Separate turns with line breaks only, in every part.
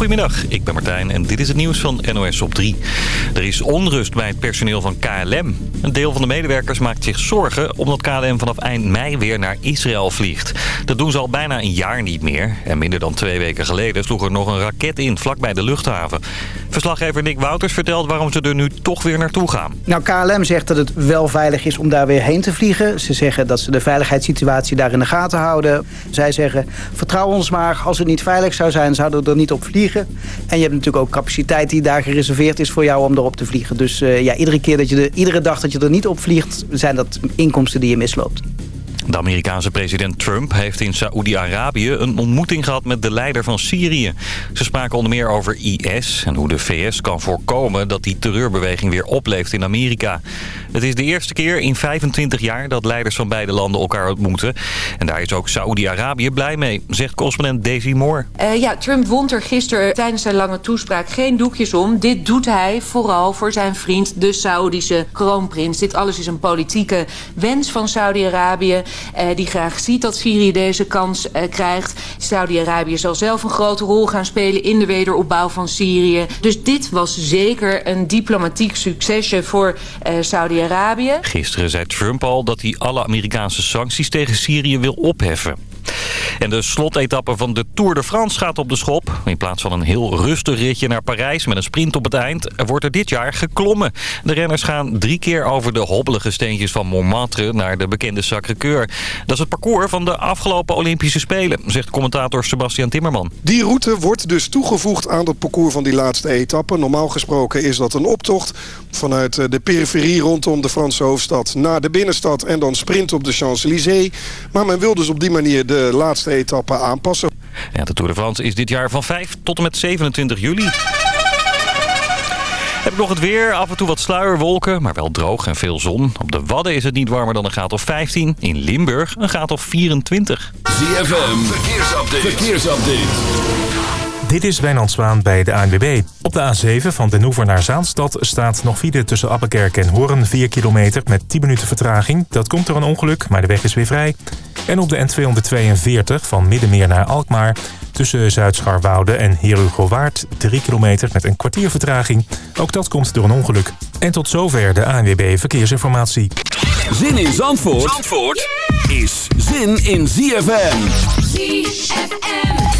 Goedemiddag, ik ben Martijn en dit is het nieuws van NOS op 3. Er is onrust bij het personeel van KLM. Een deel van de medewerkers maakt zich zorgen omdat KLM vanaf eind mei weer naar Israël vliegt. Dat doen ze al bijna een jaar niet meer. En minder dan twee weken geleden sloeg er nog een raket in vlakbij de luchthaven. Verslaggever Nick Wouters vertelt waarom ze er nu toch weer naartoe gaan.
Nou, KLM zegt dat het wel veilig is om daar weer heen te vliegen. Ze zeggen dat ze de veiligheidssituatie daar in de gaten houden. Zij zeggen, vertrouw ons maar, als het niet veilig zou zijn, zouden we er niet op vliegen. En je hebt natuurlijk ook capaciteit die daar gereserveerd is voor jou om erop te vliegen. Dus uh, ja, iedere keer dat je er, iedere dag dat je er niet op vliegt, zijn dat inkomsten die je misloopt.
De Amerikaanse president Trump heeft in Saoedi-Arabië een ontmoeting gehad met de leider van Syrië. Ze spraken onder meer over IS en hoe de VS kan voorkomen dat die terreurbeweging weer opleeft in Amerika. Het is de eerste keer in 25 jaar dat leiders van beide landen elkaar ontmoeten. En daar is ook Saoedi-Arabië blij mee, zegt correspondent Daisy Moore.
Uh, ja, Trump wond er gisteren tijdens zijn lange toespraak geen doekjes om. Dit doet hij vooral voor zijn vriend, de Saoedische kroonprins. Dit alles is een politieke wens van Saudi-Arabië. Uh, die graag ziet dat Syrië deze kans uh, krijgt. Saudi-Arabië zal zelf een grote rol gaan spelen in de wederopbouw van Syrië. Dus dit was zeker een diplomatiek succesje voor uh,
Gisteren zei Trump al dat hij alle Amerikaanse sancties tegen Syrië wil opheffen. En de slotetappe van de Tour de France gaat op de schop. In plaats van een heel rustig ritje naar Parijs met een sprint op het eind... wordt er dit jaar geklommen. De renners gaan drie keer over de hobbelige steentjes van Montmartre... naar de bekende Sacré-Cœur. Dat is het parcours van de afgelopen Olympische Spelen... zegt commentator Sebastian Timmerman.
Die route wordt dus toegevoegd aan het parcours van die laatste etappe. Normaal gesproken is dat een optocht vanuit de periferie rondom de Franse hoofdstad... naar de binnenstad en dan sprint op de Champs-Élysées. Maar men wil dus op die manier de laatste etappe aanpassen.
Ja, de Tour de France is dit jaar van 5 tot en met 27 juli. Heb ik nog het weer. Af en toe wat sluierwolken, maar wel droog en veel zon. Op de Wadden is het niet warmer dan een graad of 15. In Limburg een graad of 24.
ZFM, verkeersupdate. verkeersupdate.
Dit is Wijnand Zwaan bij de ANWB. Op de A7 van Den Hoever naar Zaanstad staat nog file tussen Appenkerk en Hoorn 4 kilometer met 10 minuten vertraging. Dat komt door een ongeluk, maar de weg is weer vrij. En op de N242 van Middenmeer naar Alkmaar tussen Zuid-Scharwoude en Herugowaard 3 kilometer met een kwartier vertraging. Ook dat komt door een ongeluk. En tot zover de ANWB Verkeersinformatie.
Zin in Zandvoort, Zandvoort is zin in ZFM. ZFM.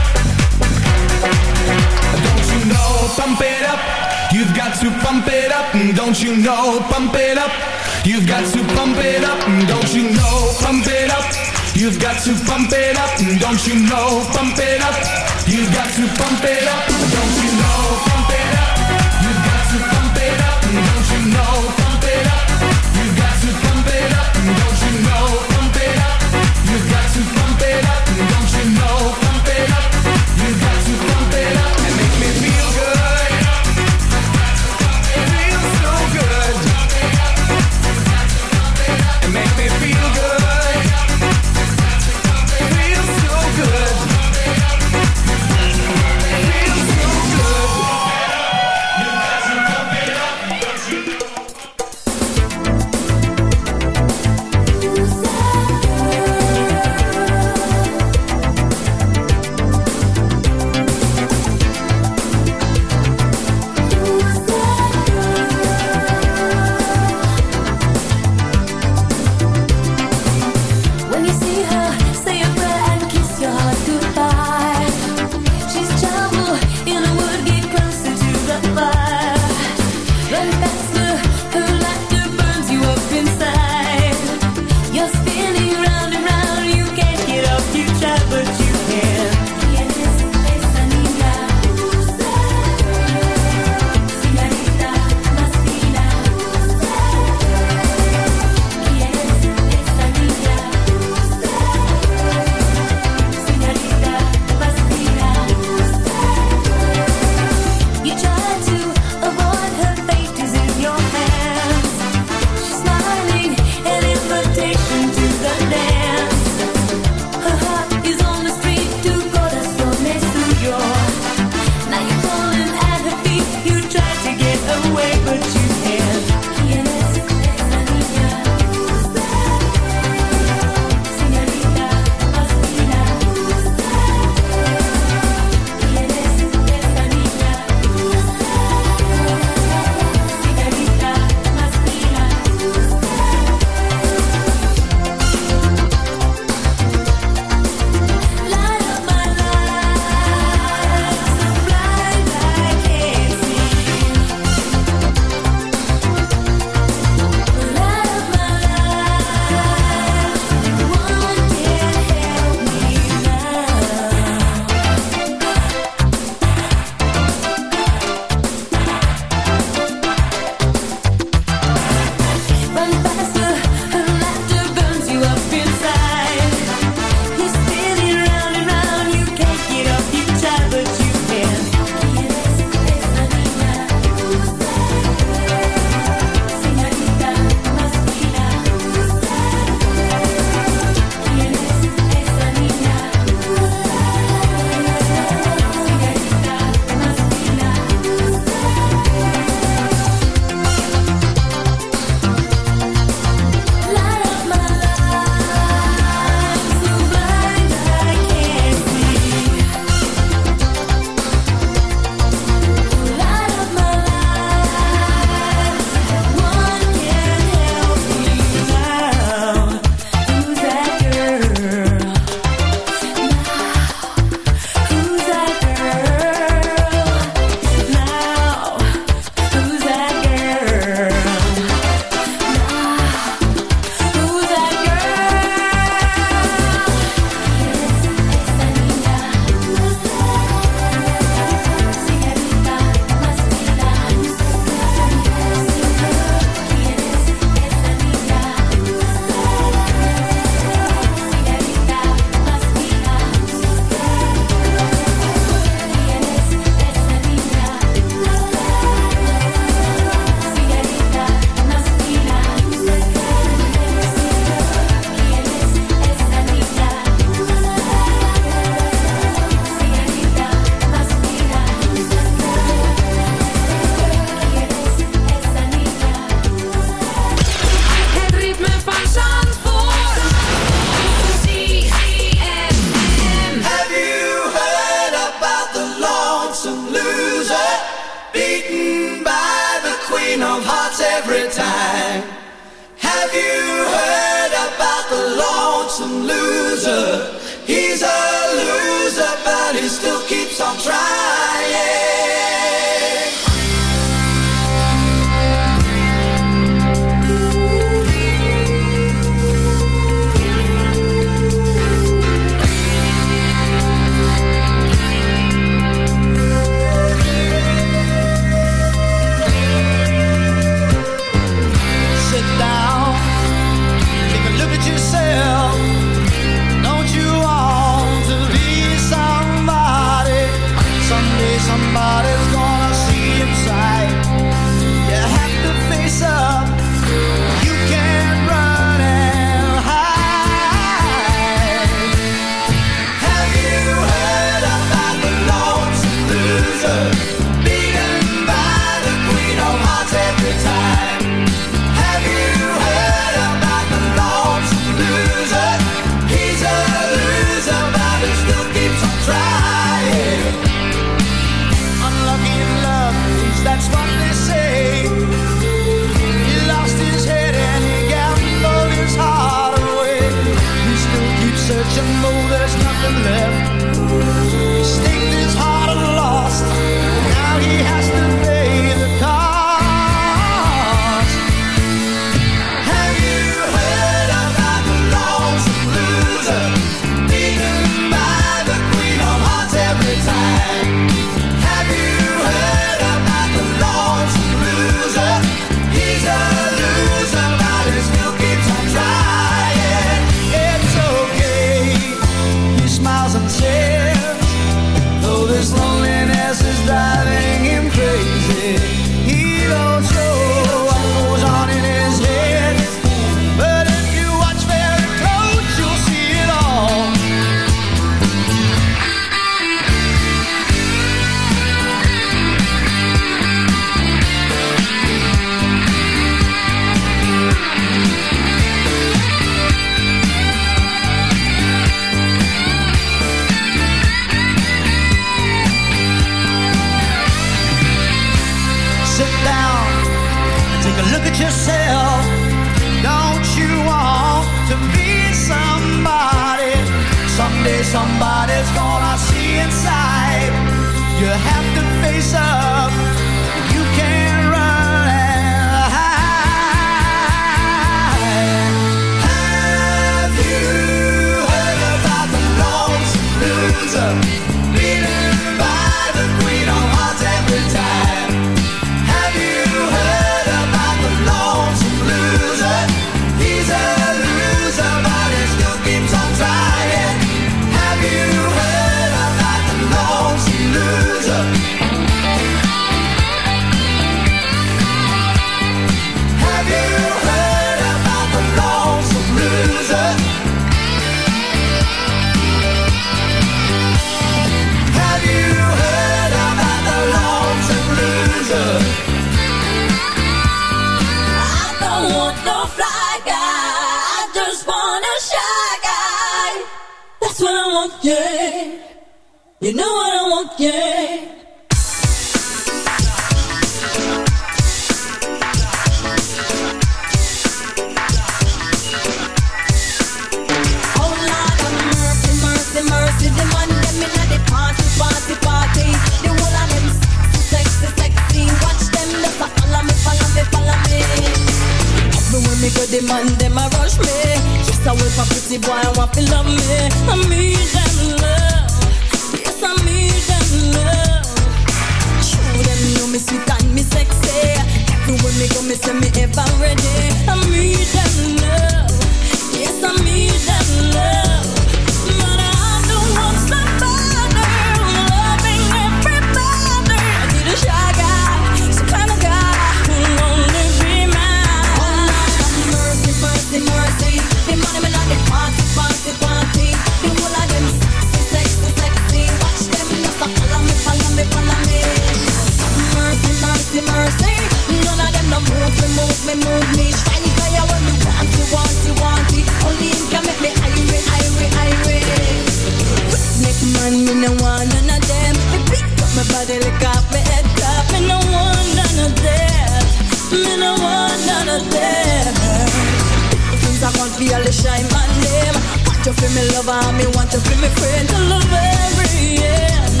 feel the shine my
name. Want you
feel me lover, me want you feel me friend till the very end,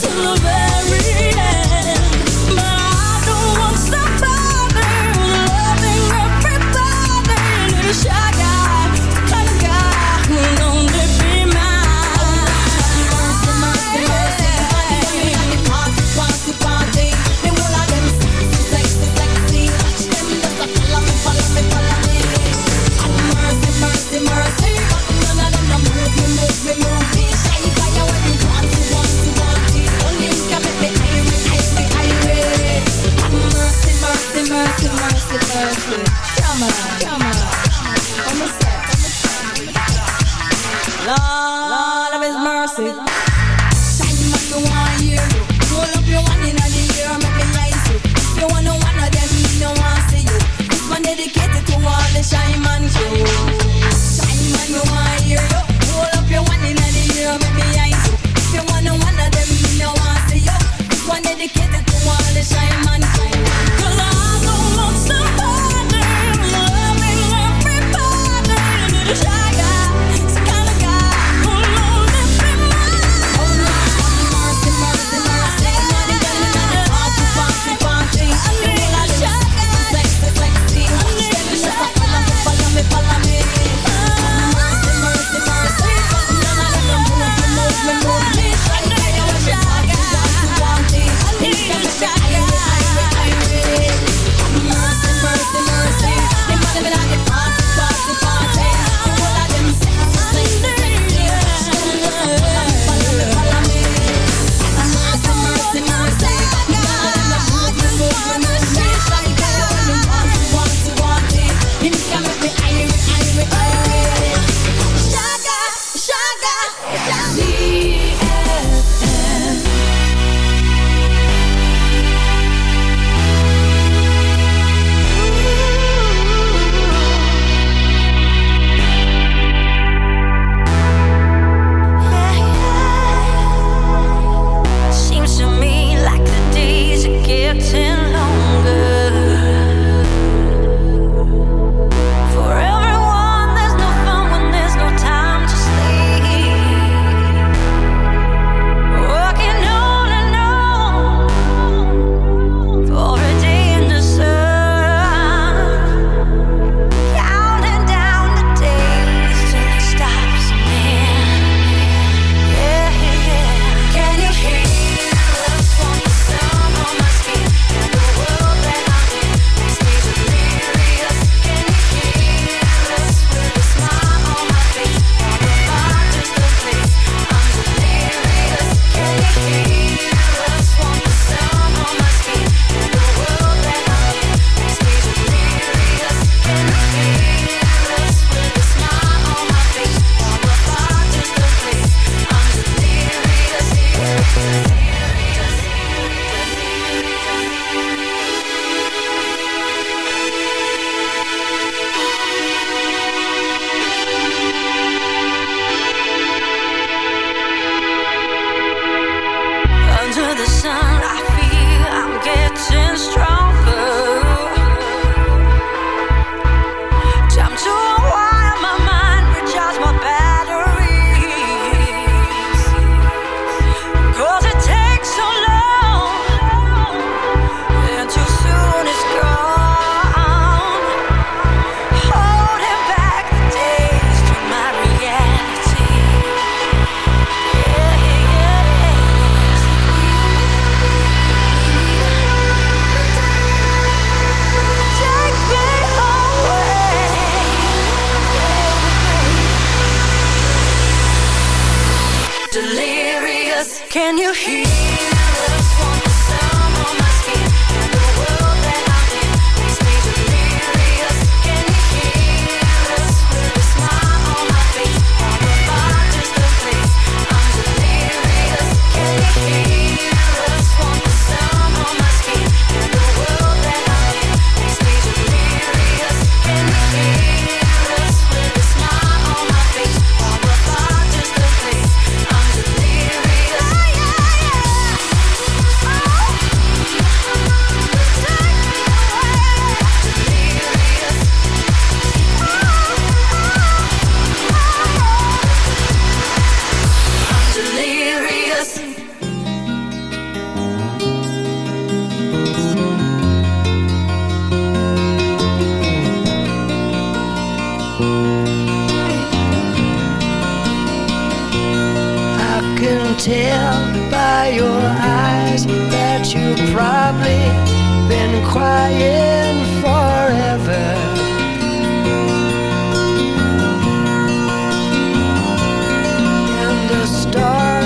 till the very end. mercy. Come on, come on. On
come on come on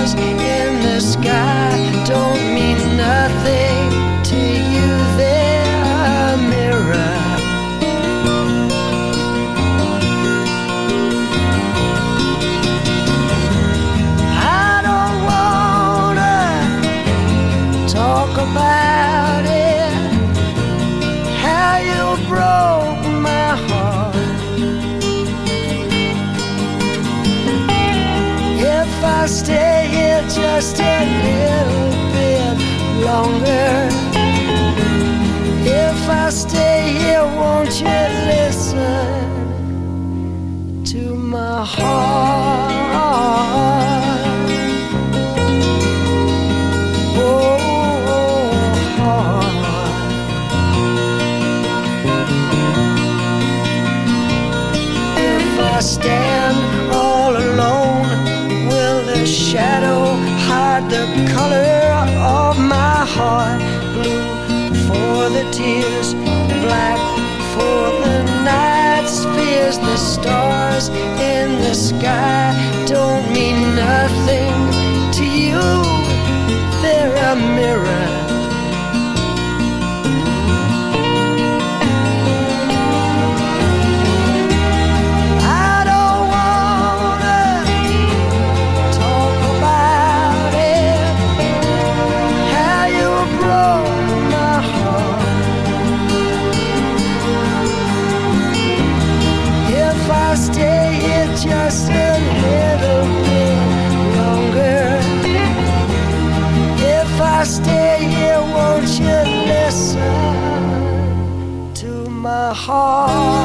stars in the sky sky. Don't heart?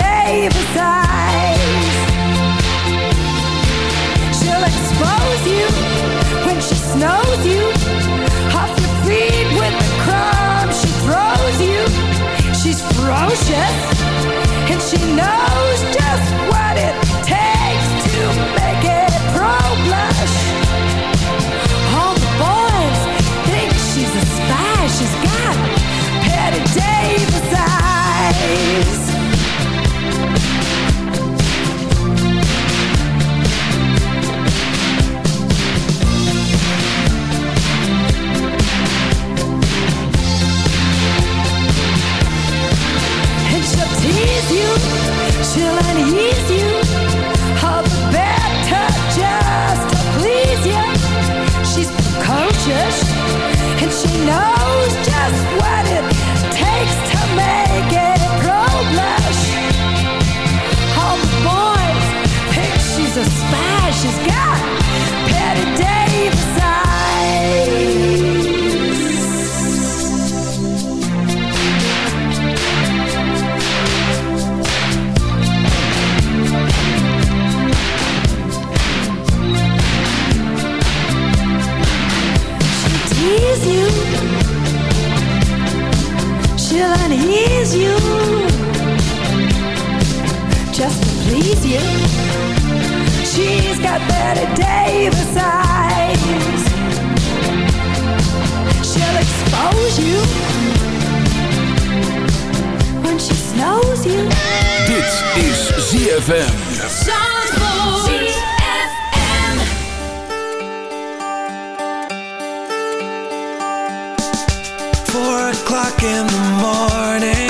day beside To
please you. She's precocious and she knows. just to please you. She's got Bette Davis eyes. She'll expose you when she snows you.
This is ZFM. ZFM.
Four o'clock in the morning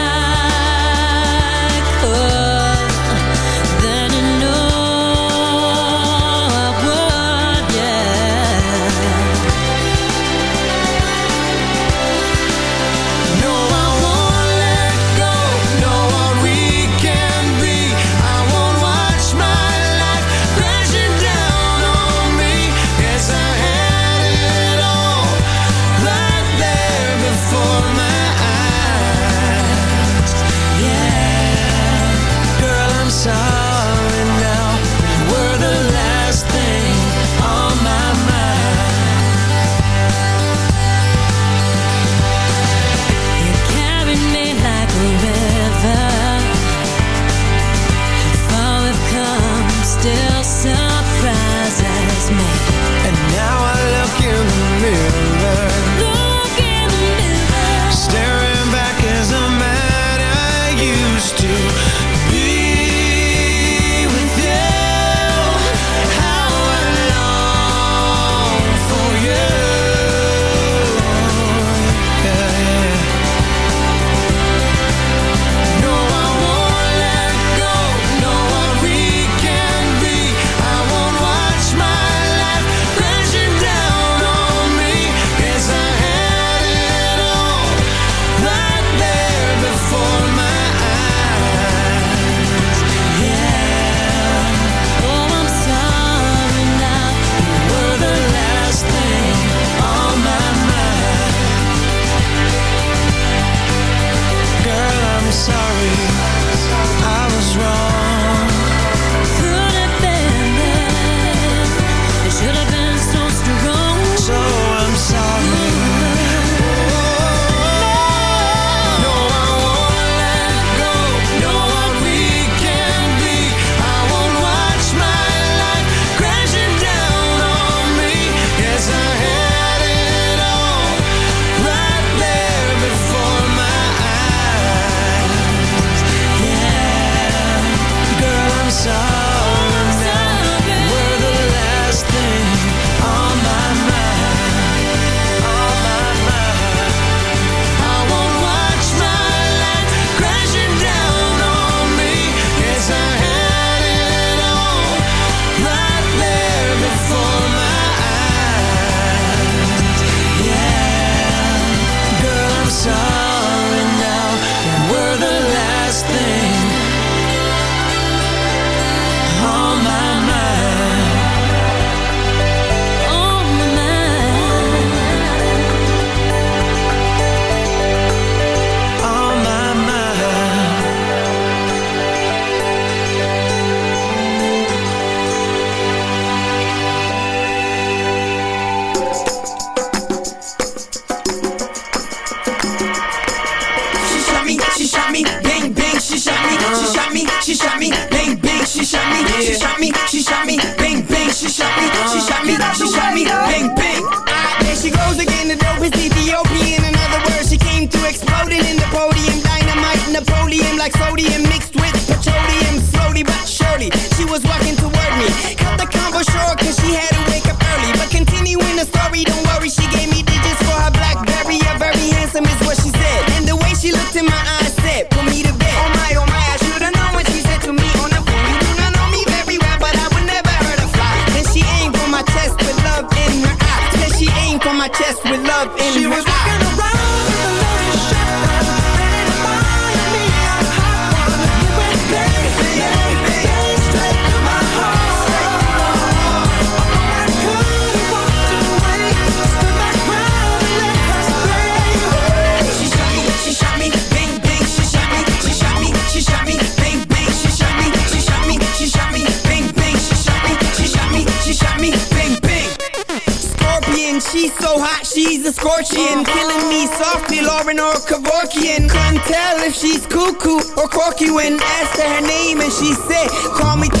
cuckoo or quirky when asked her name, and she said, "Call me."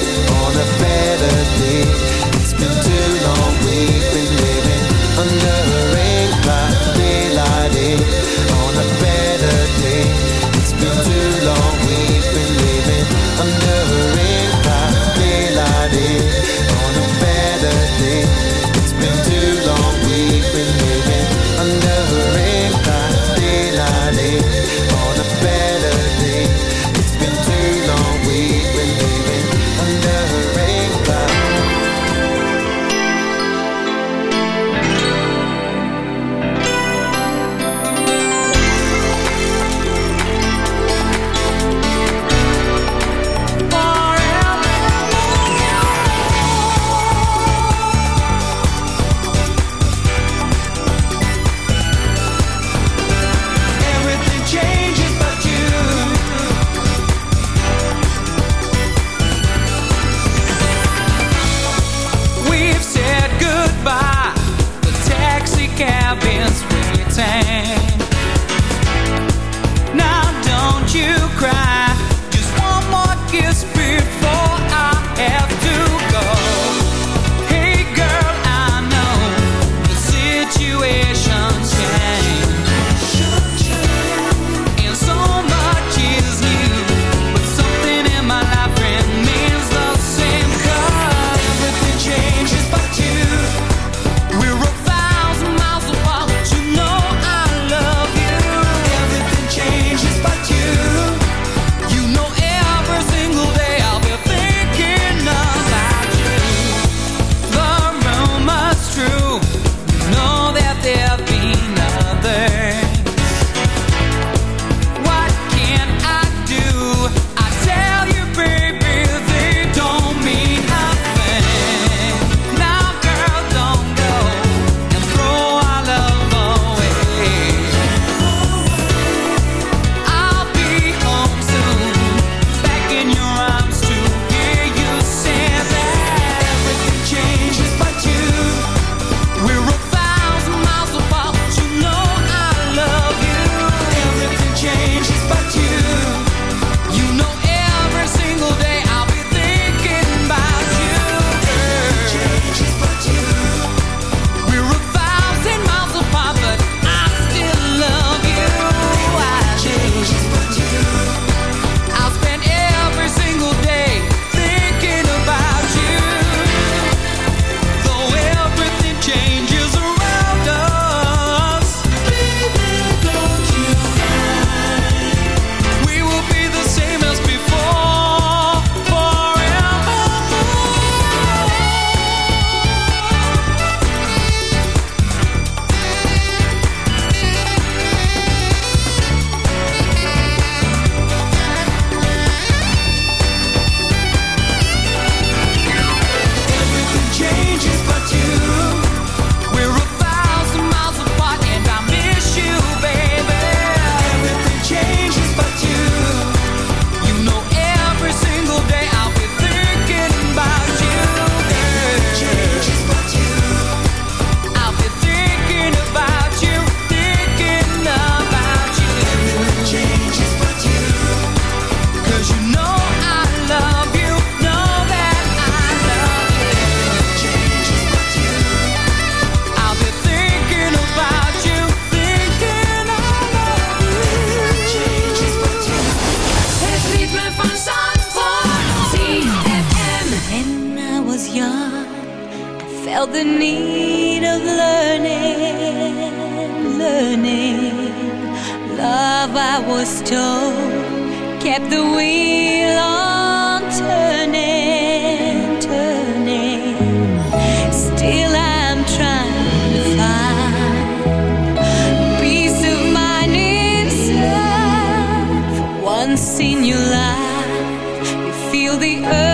the earth.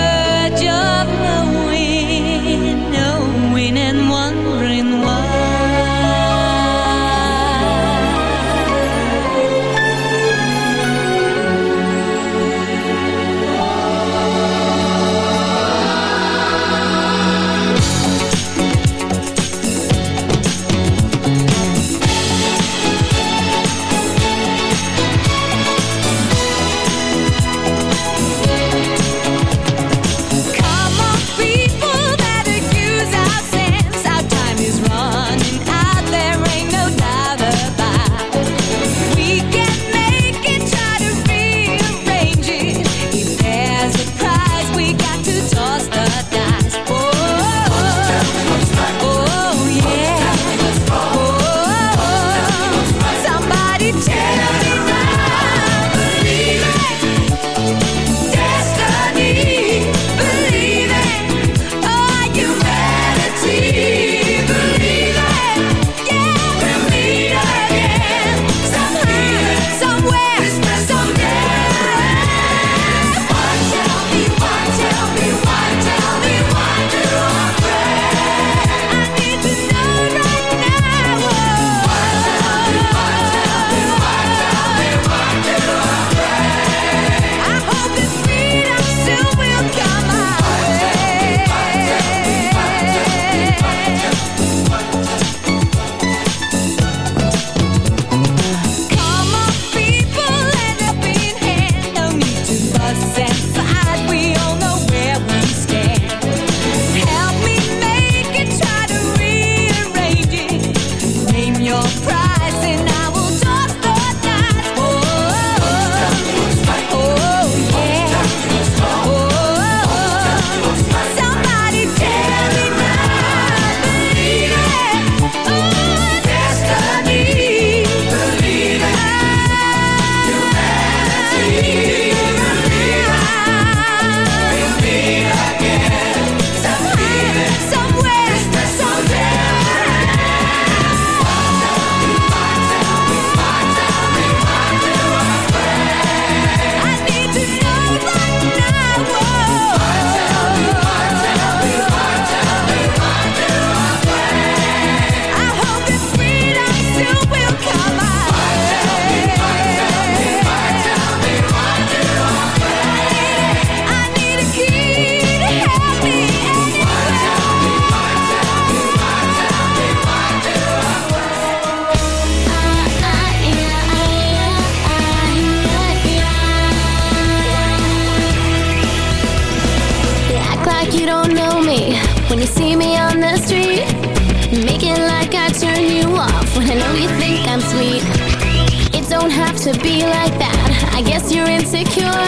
to
be like that. I guess you're insecure.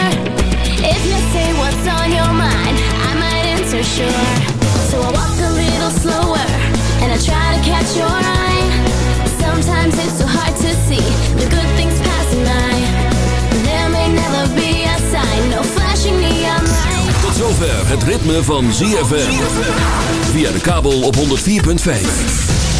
If you say what's on your mind, I might answer sure. So I walk a little slower and I try to catch your eye. Sometimes it's so hard to see the good things passing by. There may never be a sign, no flashing neon light.
Tot zover het ritme van ZFM. Via de kabel op 104.5.